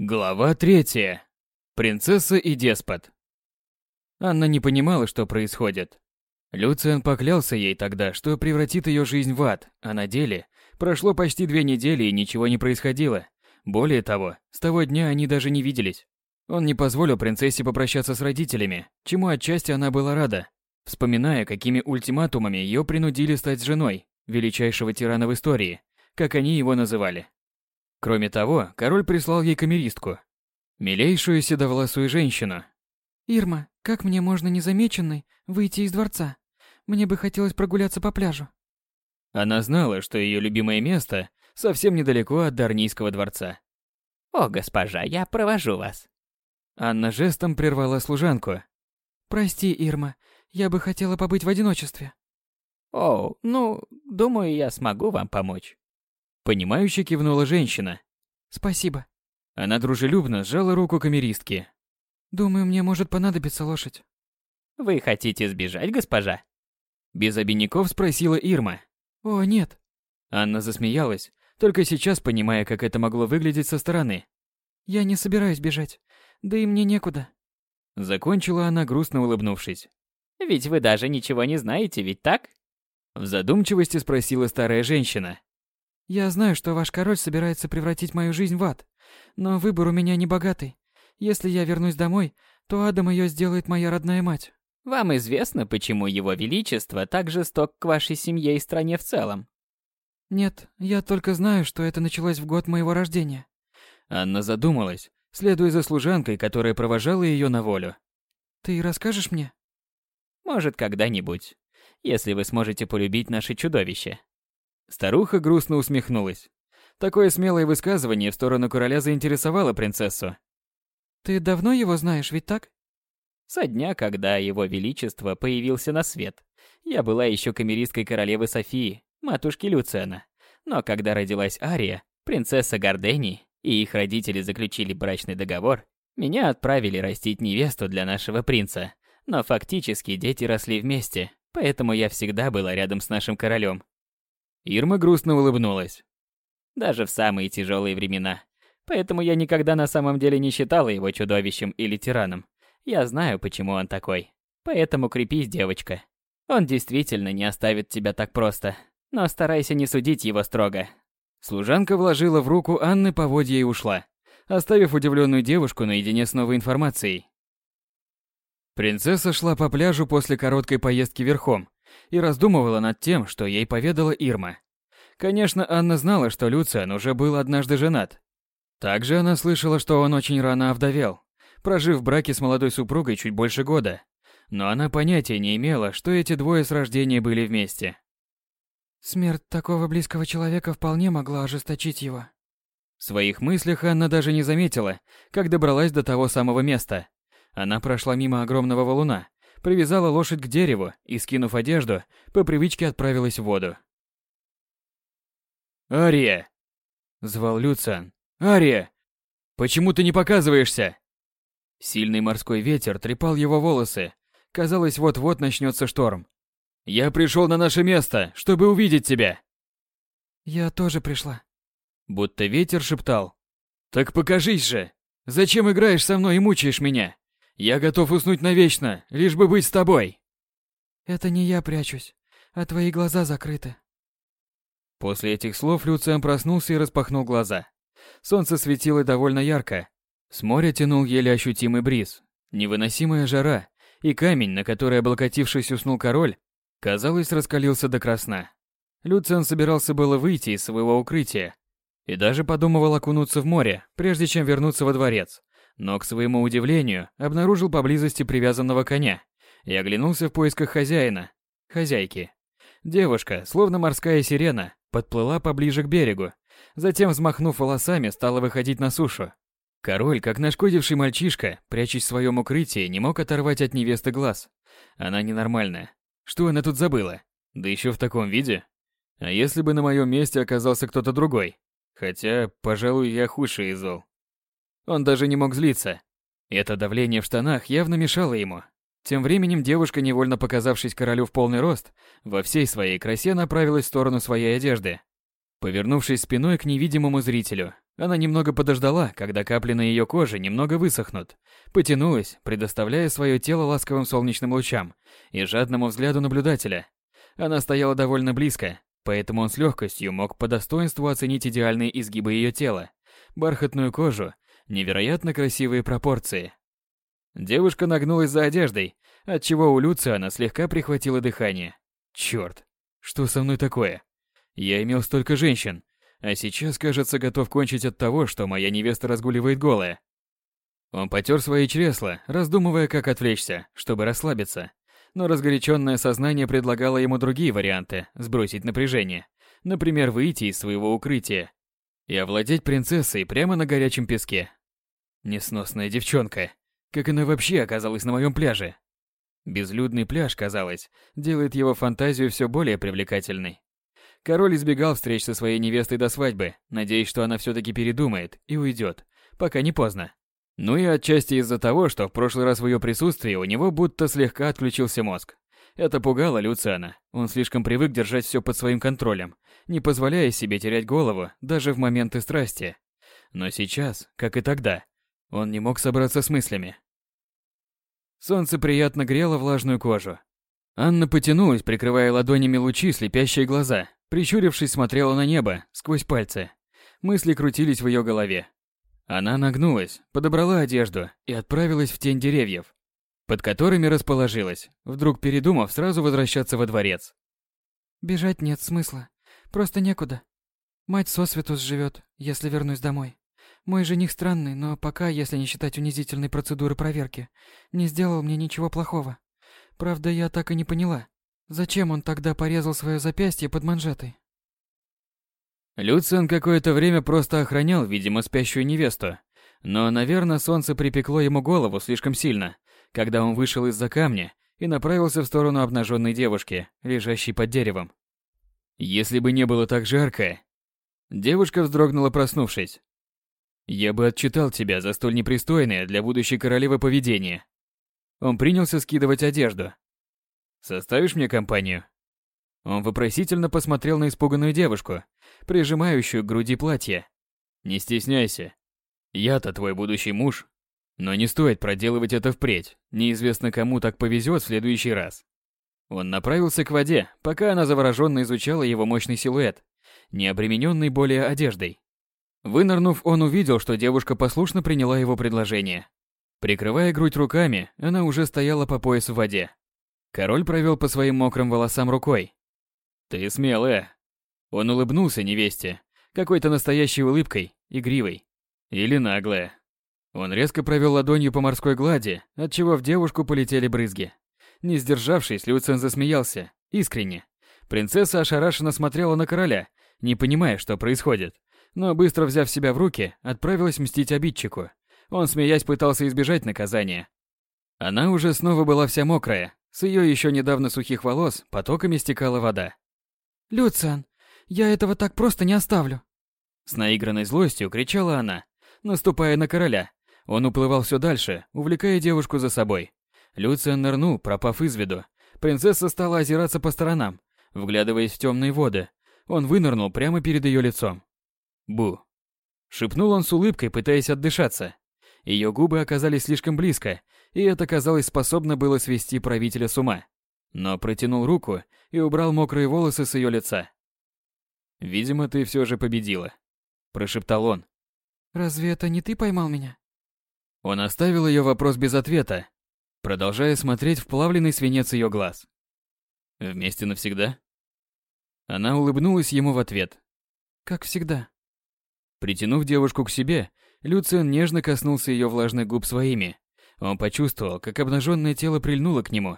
Глава третья. Принцесса и деспот. Анна не понимала, что происходит. Люциан поклялся ей тогда, что превратит ее жизнь в ад, а на деле прошло почти две недели и ничего не происходило. Более того, с того дня они даже не виделись. Он не позволил принцессе попрощаться с родителями, чему отчасти она была рада, вспоминая, какими ультиматумами ее принудили стать женой величайшего тирана в истории, как они его называли. Кроме того, король прислал ей камеристку, милейшую седовласую женщину. «Ирма, как мне можно незамеченной выйти из дворца? Мне бы хотелось прогуляться по пляжу». Она знала, что ее любимое место совсем недалеко от Дарнийского дворца. «О, госпожа, я провожу вас». Анна жестом прервала служанку. «Прости, Ирма, я бы хотела побыть в одиночестве». «О, ну, думаю, я смогу вам помочь». Понимающе кивнула женщина. «Спасибо». Она дружелюбно сжала руку камеристки. «Думаю, мне может понадобиться лошадь». «Вы хотите сбежать, госпожа?» Без обиняков спросила Ирма. «О, нет». Анна засмеялась, только сейчас понимая, как это могло выглядеть со стороны. «Я не собираюсь бежать, да и мне некуда». Закончила она, грустно улыбнувшись. «Ведь вы даже ничего не знаете, ведь так?» В задумчивости спросила старая женщина. Я знаю, что ваш король собирается превратить мою жизнь в ад, но выбор у меня не богатый. Если я вернусь домой, то адом ее сделает моя родная мать. Вам известно, почему его величество так жесток к вашей семье и стране в целом? Нет, я только знаю, что это началось в год моего рождения. Анна задумалась, следуя за служанкой, которая провожала ее на волю. Ты расскажешь мне? Может, когда-нибудь, если вы сможете полюбить наше чудовище. Старуха грустно усмехнулась. Такое смелое высказывание в сторону короля заинтересовало принцессу. «Ты давно его знаешь, ведь так?» Со дня, когда его величество появился на свет. Я была еще камеристкой королевы Софии, матушки Люциана. Но когда родилась Ария, принцесса Гордени, и их родители заключили брачный договор, меня отправили растить невесту для нашего принца. Но фактически дети росли вместе, поэтому я всегда была рядом с нашим королем. Ирма грустно улыбнулась. Даже в самые тяжелые времена. Поэтому я никогда на самом деле не считала его чудовищем или тираном. Я знаю, почему он такой. Поэтому крепись, девочка. Он действительно не оставит тебя так просто. Но старайся не судить его строго. Служанка вложила в руку Анны поводья и ушла, оставив удивленную девушку наедине с новой информацией. Принцесса шла по пляжу после короткой поездки верхом, и раздумывала над тем, что ей поведала Ирма. Конечно, Анна знала, что Люциан уже был однажды женат. Также она слышала, что он очень рано овдовел, прожив в браке с молодой супругой чуть больше года. Но она понятия не имела, что эти двое с рождения были вместе. Смерть такого близкого человека вполне могла ожесточить его. В своих мыслях Анна даже не заметила, как добралась до того самого места. Она прошла мимо огромного валуна, привязала лошадь к дереву и, скинув одежду, по привычке отправилась в воду. «Ария!» — звал Люциан. «Ария! Почему ты не показываешься?» Сильный морской ветер трепал его волосы. Казалось, вот-вот начнется шторм. «Я пришел на наше место, чтобы увидеть тебя!» «Я тоже пришла», Будто ветер шептал. «Так покажись же! Зачем играешь со мной и мучаешь меня? Я готов уснуть навечно, лишь бы быть с тобой!» «Это не я прячусь, а твои глаза закрыты». После этих слов Люциан проснулся и распахнул глаза. Солнце светило довольно ярко. С моря тянул еле ощутимый бриз. Невыносимая жара, и камень, на который облокотившись уснул король, казалось, раскалился до красна. Люциан собирался было выйти из своего укрытия и даже подумывал окунуться в море, прежде чем вернуться во дворец но, к своему удивлению, обнаружил поблизости привязанного коня и оглянулся в поисках хозяина, хозяйки. Девушка, словно морская сирена, подплыла поближе к берегу, затем, взмахнув волосами, стала выходить на сушу. Король, как нашкодивший мальчишка, прячась в своем укрытии, не мог оторвать от невесты глаз. Она ненормальная. Что она тут забыла? Да еще в таком виде. А если бы на моем месте оказался кто-то другой? Хотя, пожалуй, я худший из зол. Он даже не мог злиться. Это давление в штанах явно мешало ему. Тем временем девушка, невольно показавшись королю в полный рост, во всей своей красе направилась в сторону своей одежды. Повернувшись спиной к невидимому зрителю, Она немного подождала, когда капли на ее коже немного высохнут, потянулась, предоставляя свое тело ласковым солнечным лучам и жадному взгляду наблюдателя. Она стояла довольно близко, поэтому он с легкостью мог по достоинству оценить идеальные изгибы ее тела, бархатную кожу, невероятно красивые пропорции. Девушка нагнулась за одеждой, отчего у Люциана слегка прихватило дыхание. Черт, что со мной такое? Я имел столько женщин, а сейчас, кажется, готов кончить от того, что моя невеста разгуливает голая. Он потер свои чресла, раздумывая, как отвлечься, чтобы расслабиться. Но разгоряченное сознание предлагало ему другие варианты сбросить напряжение. Например, выйти из своего укрытия и овладеть принцессой прямо на горячем песке. Несносная девчонка. Как она вообще оказалась на моем пляже? Безлюдный пляж, казалось, делает его фантазию все более привлекательной. Король избегал встреч со своей невестой до свадьбы, надеясь, что она все-таки передумает и уйдет, пока не поздно. Ну и отчасти из-за того, что в прошлый раз в ее присутствии у него будто слегка отключился мозг. Это пугало Люциана. Он слишком привык держать все под своим контролем, не позволяя себе терять голову даже в моменты страсти. Но сейчас, как и тогда, он не мог собраться с мыслями. Солнце приятно грело влажную кожу. Анна потянулась, прикрывая ладонями лучи слепящие глаза, Прищурившись, смотрела на небо, сквозь пальцы. Мысли крутились в ее голове. Она нагнулась, подобрала одежду и отправилась в тень деревьев, под которыми расположилась, вдруг передумав сразу возвращаться во дворец. «Бежать нет смысла. Просто некуда. Мать сосветус живет, если вернусь домой. Мой жених странный, но пока, если не считать унизительной процедуры проверки, не сделал мне ничего плохого. Правда, я так и не поняла, Зачем он тогда порезал свое запястье под манжетой? Люциан какое-то время просто охранял, видимо, спящую невесту. Но, наверное, солнце припекло ему голову слишком сильно, когда он вышел из-за камня и направился в сторону обнаженной девушки, лежащей под деревом. Если бы не было так жарко... Девушка вздрогнула, проснувшись. «Я бы отчитал тебя за столь непристойное для будущей королевы поведение». Он принялся скидывать одежду, Составишь мне компанию?» Он вопросительно посмотрел на испуганную девушку, прижимающую к груди платье. «Не стесняйся. Я-то твой будущий муж. Но не стоит проделывать это впредь. Неизвестно, кому так повезет в следующий раз». Он направился к воде, пока она завороженно изучала его мощный силуэт, не обремененный более одеждой. Вынырнув, он увидел, что девушка послушно приняла его предложение. Прикрывая грудь руками, она уже стояла по пояс в воде. Король провел по своим мокрым волосам рукой. «Ты смелая». Он улыбнулся невесте, какой-то настоящей улыбкой, игривой. Или наглая. Он резко провел ладонью по морской глади, отчего в девушку полетели брызги. Не сдержавшись, Люциан засмеялся, искренне. Принцесса ошарашенно смотрела на короля, не понимая, что происходит. Но быстро взяв себя в руки, отправилась мстить обидчику. Он, смеясь, пытался избежать наказания. Она уже снова была вся мокрая, с ее еще недавно сухих волос потоками стекала вода. «Люциан, я этого так просто не оставлю!» С наигранной злостью кричала она, наступая на короля. Он уплывал все дальше, увлекая девушку за собой. Люциан нырнул, пропав из виду. Принцесса стала озираться по сторонам, вглядываясь в темные воды. Он вынырнул прямо перед ее лицом. «Бу!» Шепнул он с улыбкой, пытаясь отдышаться. Ее губы оказались слишком близко, и это, казалось, способно было свести правителя с ума. Но протянул руку и убрал мокрые волосы с ее лица. «Видимо, ты все же победила», – прошептал он. «Разве это не ты поймал меня?» Он оставил ее вопрос без ответа, продолжая смотреть в плавленный свинец ее глаз. «Вместе навсегда?» Она улыбнулась ему в ответ. «Как всегда». Притянув девушку к себе, Люциан нежно коснулся ее влажных губ своими, он почувствовал, как обнаженное тело прильнуло к нему.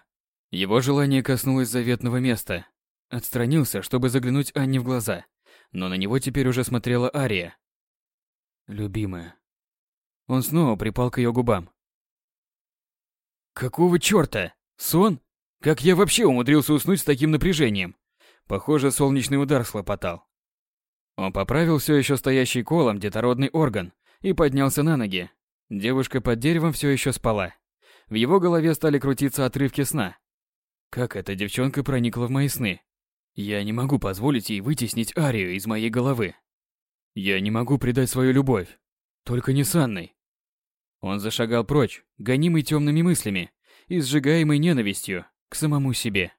Его желание коснулось заветного места. Отстранился, чтобы заглянуть Анне в глаза. Но на него теперь уже смотрела Ария. Любимая. Он снова припал к ее губам. Какого чёрта? Сон? Как я вообще умудрился уснуть с таким напряжением? Похоже, солнечный удар слопотал. Он поправил все еще стоящий колом детородный орган и поднялся на ноги, Девушка под деревом все еще спала. В его голове стали крутиться отрывки сна. Как эта девчонка проникла в мои сны? Я не могу позволить ей вытеснить Арию из моей головы. Я не могу предать свою любовь. Только не с Анной. Он зашагал прочь, гонимый темными мыслями и сжигаемый ненавистью к самому себе.